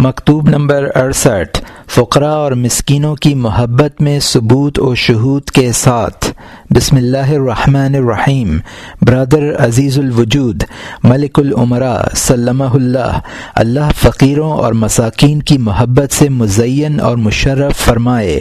مکتوب نمبر اڑسٹھ فقرا اور مسکینوں کی محبت میں ثبوت و شہود کے ساتھ۔ بسم اللہ الرحمن الرحیم۔ برادر عزیز الوجود، ملک العمرا سلمہ اللہ۔ اللہ فقیروں اور مساکین کی محبت سے مزین اور مشرف فرمائے۔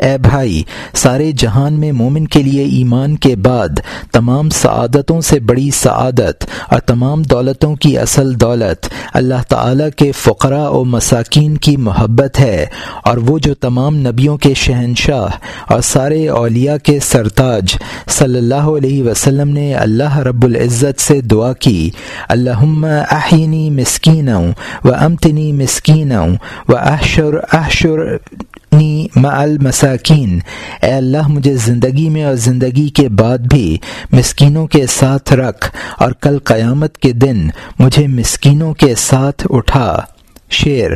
اے بھائی، سارے جہان میں مومن کے لیے ایمان کے بعد تمام سعادتوں سے بڑی سعادت اور تمام دولتوں کی اصل دولت اللہ تعالیٰ کے فقراء و مساکین کی محبت ہے اور وہ جو تمام نبیوں کے شہنشاہ اور سارے اولیاء کے سرتاج صلی اللہ علیہ وسلم نے اللہ رب العزت سے دعا کی اللہ احینی مسکینوں و امتنی مسکینوں و احشر احشر نی المساکین۔ اے اللہ، مجھے زندگی میں اور زندگی کے بعد بھی مسکینوں کے ساتھ رکھ اور کل قیامت کے دن مجھے مسکینوں کے ساتھ اٹھا۔ شیر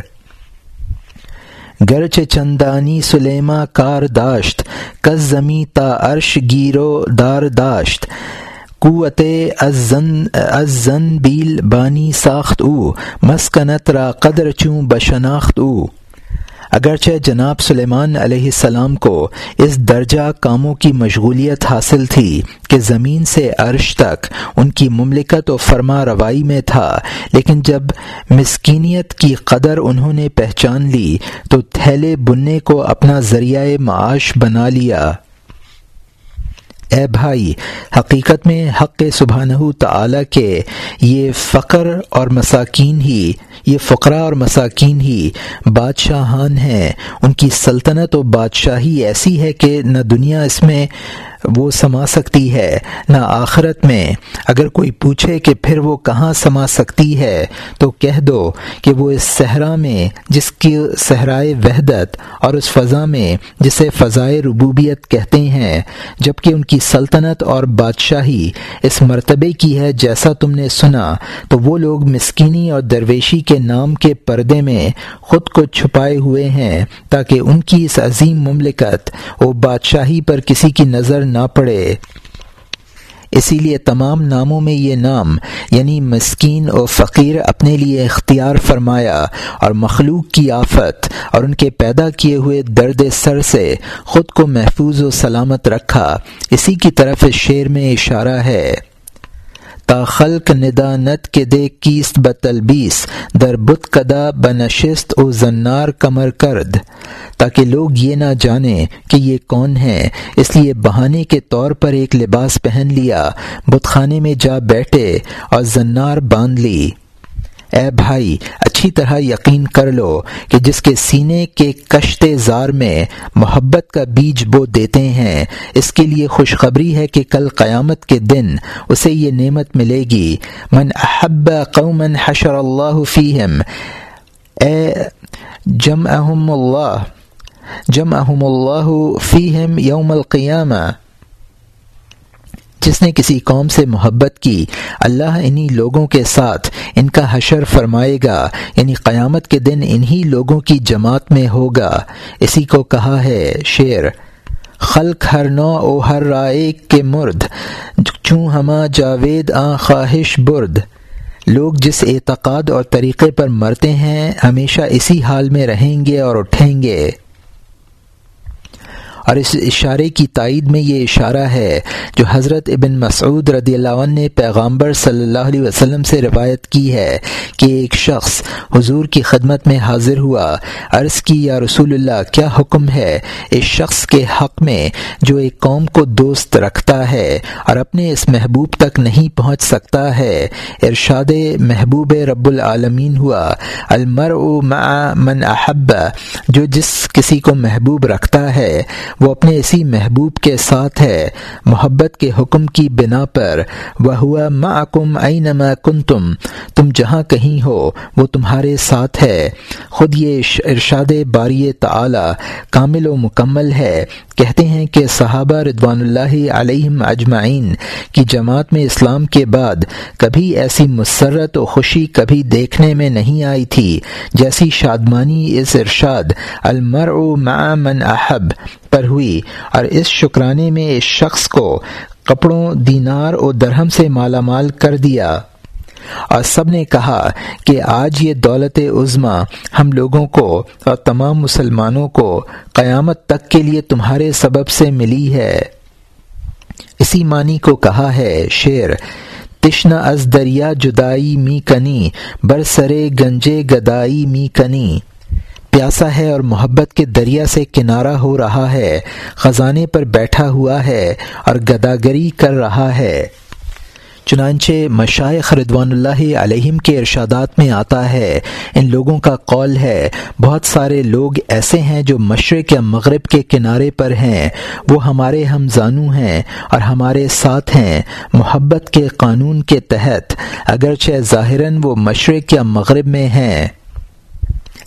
گرچ چندانی سلیما کار داشت کس زمی تا عرش گیرو دار داشت۔ قوت از زن بیل بانی ساخت او، مسکنت را قدر چوں بشناخت او۔ اگرچہ جناب سلیمان علیہ السلام کو اس درجہ کاموں کی مشغولیت حاصل تھی کہ زمین سے عرش تک ان کی مملکت و فرما روائی میں تھا، لیکن جب مسکینیت کی قدر انہوں نے پہچان لی تو تھیلے بننے کو اپنا ذریعہ معاش بنا لیا۔ اے بھائی، حقیقت میں حق سبحانہ تعالی کے یہ فقر اور مساکین ہی، یہ فقرا اور مساکین ہی بادشاہان ہیں۔ ان کی سلطنت و بادشاہی ایسی ہے کہ نہ دنیا اس میں وہ سما سکتی ہے، نہ آخرت میں۔ اگر کوئی پوچھے کہ پھر وہ کہاں سما سکتی ہے، تو کہہ دو کہ وہ اس صحرا میں، جس کی صحرائے وحدت اور اس فضا میں، جسے فضائے ربوبیت کہتے ہیں۔ جبکہ ان کی سلطنت اور بادشاہی اس مرتبے کی ہے جیسا تم نے سنا، تو وہ لوگ مسکینی اور درویشی کے نام کے پردے میں خود کو چھپائے ہوئے ہیں، تاکہ ان کی اس عظیم مملکت و بادشاہی پر کسی کی نظر نہ پڑے اسی لیے تمام ناموں میں یہ نام یعنی مسکین و فقیر، اپنے لیے اختیار فرمایا اور مخلوق کی آفت اور ان کے پیدا کیے ہوئے درد سر سے خود کو محفوظ و سلامت رکھا۔ اسی کی طرف اس شعر میں اشارہ ہے۔ تا خلق ندانت کے دے کیست بتلبیس در بت کدا بنشست او زنار کمر کرد۔ تاکہ لوگ یہ نہ جانیں کہ یہ کون ہے، اس لیے بہانے کے طور پر ایک لباس پہن لیا، بت خانے میں جا بیٹھے اور زنار باندھ لی۔ اے بھائی، اچھی طرح یقین کر لو کہ جس کے سینے کے کشت زار میں محبت کا بیج بو دیتے ہیں، اس کے لیے خوشخبری ہے کہ کل قیامت کے دن اسے یہ نعمت ملے گی۔ من احب قومن حشر اللہ فیہم، اے جم احم اللہ جم احم اللہ فیہم یوم القیامہ۔ جس نے کسی قوم سے محبت کی، اللہ انہی لوگوں کے ساتھ ان کا حشر فرمائے گا یعنی قیامت کے دن انہی لوگوں کی جماعت میں ہوگا۔ اسی کو کہا ہے شعر، خلق ہر نو او ہر رائے کے مرد، چوں ہما جاوید آ خواہش برد۔ لوگ جس اعتقاد اور طریقے پر مرتے ہیں، ہمیشہ اسی حال میں رہیں گے اور اٹھیں گے۔ اور اس اشارے کی تائید میں یہ اشارہ ہے جو حضرت ابن مسعود رضی اللہ عنہ نے پیغامبر صلی اللہ علیہ وسلم سے روایت کی ہے کہ ایک شخص حضور کی خدمت میں حاضر ہوا، عرض کی، یا رسول اللہ، کیا حکم ہے اس شخص کے حق میں جو ایک قوم کو دوست رکھتا ہے اور اپنے اس محبوب تک نہیں پہنچ سکتا ہے؟ ارشاد محبوب رب العالمین ہوا المر مع من احب، جو جس کسی کو محبوب رکھتا ہے وہ اپنے اسی محبوب کے ساتھ ہے، محبت کے حکم کی بنا پر۔ وہ ہوا معکم اینما کنتم تم جہاں کہیں ہو، وہ تمہارے ساتھ ہے۔ خود یہ ارشاد باری تعالی کامل و مکمل ہے۔ کہتے ہیں کہ صحابہ ردوان اللہ علیہم اجمعین کی جماعت میں اسلام کے بعد کبھی ایسی مسرت و خوشی کبھی دیکھنے میں نہیں آئی تھی، جیسی شادمانی اس ارشاد المرء مع من احب پر ہوئی اور اس شکرانے میں اس شخص کو کپڑوں، دینار اور درہم سے مالا مال کر دیا۔ اور سب نے کہا کہ آج یہ دولت عظما ہم لوگوں کو اور تمام مسلمانوں کو قیامت تک کے لیے تمہارے سبب سے ملی ہے۔ اسی معنی کو کہا ہے شعر تشن از دریا جدائی می کنی برسرے گنجے گدائی می کنی۔ پیاسا ہے اور محبت کے دریا سے کنارہ ہو رہا ہے، خزانے پر بیٹھا ہوا ہے اور گداگری کر رہا ہے۔ چنانچہ مشائق ردوان اللہ علیہم کے ارشادات میں آتا ہے۔ ان لوگوں کا قول ہے، بہت سارے لوگ ایسے ہیں جو مشرق یا مغرب کے کنارے پر ہیں۔ وہ ہمارے ہم زانو ہیں اور ہمارے ساتھ ہیں۔ محبت کے قانون کے تحت، اگرچہ ظاہراً وہ مشرق یا مغرب میں ہیں۔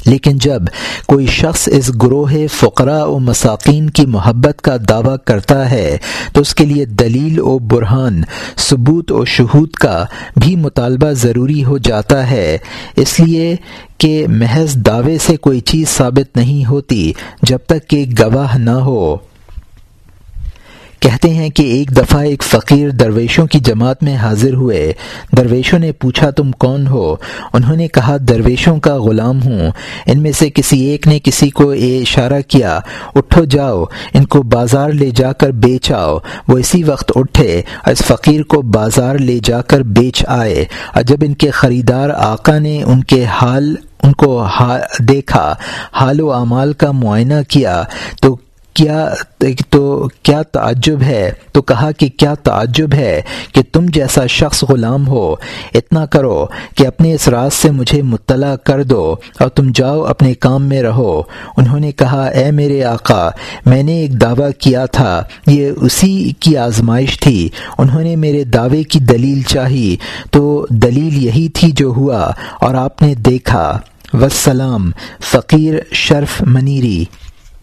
لیکن جب کوئی شخص اس گروہ فقراء و مساکین کی محبت کا دعویٰ کرتا ہے، تو اس کے لیے دلیل و برہان، ثبوت و شہود کا بھی مطالبہ ضروری ہو جاتا ہے۔ اس لیے کہ محض دعوے سے کوئی چیز ثابت نہیں ہوتی جب تک کہ گواہ نہ ہو۔ کہتے ہیں کہ ایک دفعہ ایک فقیر درویشوں کی جماعت میں حاضر ہوئے۔ درویشوں نے پوچھا، تم کون ہو؟ انہوں نے کہا، درویشوں کا غلام ہوں۔ ان میں سے کسی ایک نے کسی کو یہ اشارہ کیا، اٹھو جاؤ، ان کو بازار لے جا کر بیچ آؤ۔ وہ اسی وقت اٹھے اور اس فقیر کو بازار لے جا کر بیچ آئے۔ اور جب ان کے خریدار آقا نے ان کے حال، ان کو دیکھا، حال و اعمال کا معائنہ کیا، تو کیا تو کیا تعجب ہے؟ تو کہا کہ کیا تعجب ہے کہ تم جیسا شخص غلام ہو، اتنا کرو کہ اپنے اس راز سے مجھے مطلع کر دو اور تم جاؤ اپنے کام میں رہو۔ انہوں نے کہا، اے میرے آقا، میں نے ایک دعویٰ کیا تھا، یہ اسی کی آزمائش تھی۔ انہوں نے میرے دعوے کی دلیل چاہی، تو دلیل یہی تھی جو ہوا اور آپ نے دیکھا۔ وسلام فقیر شرف منیری۔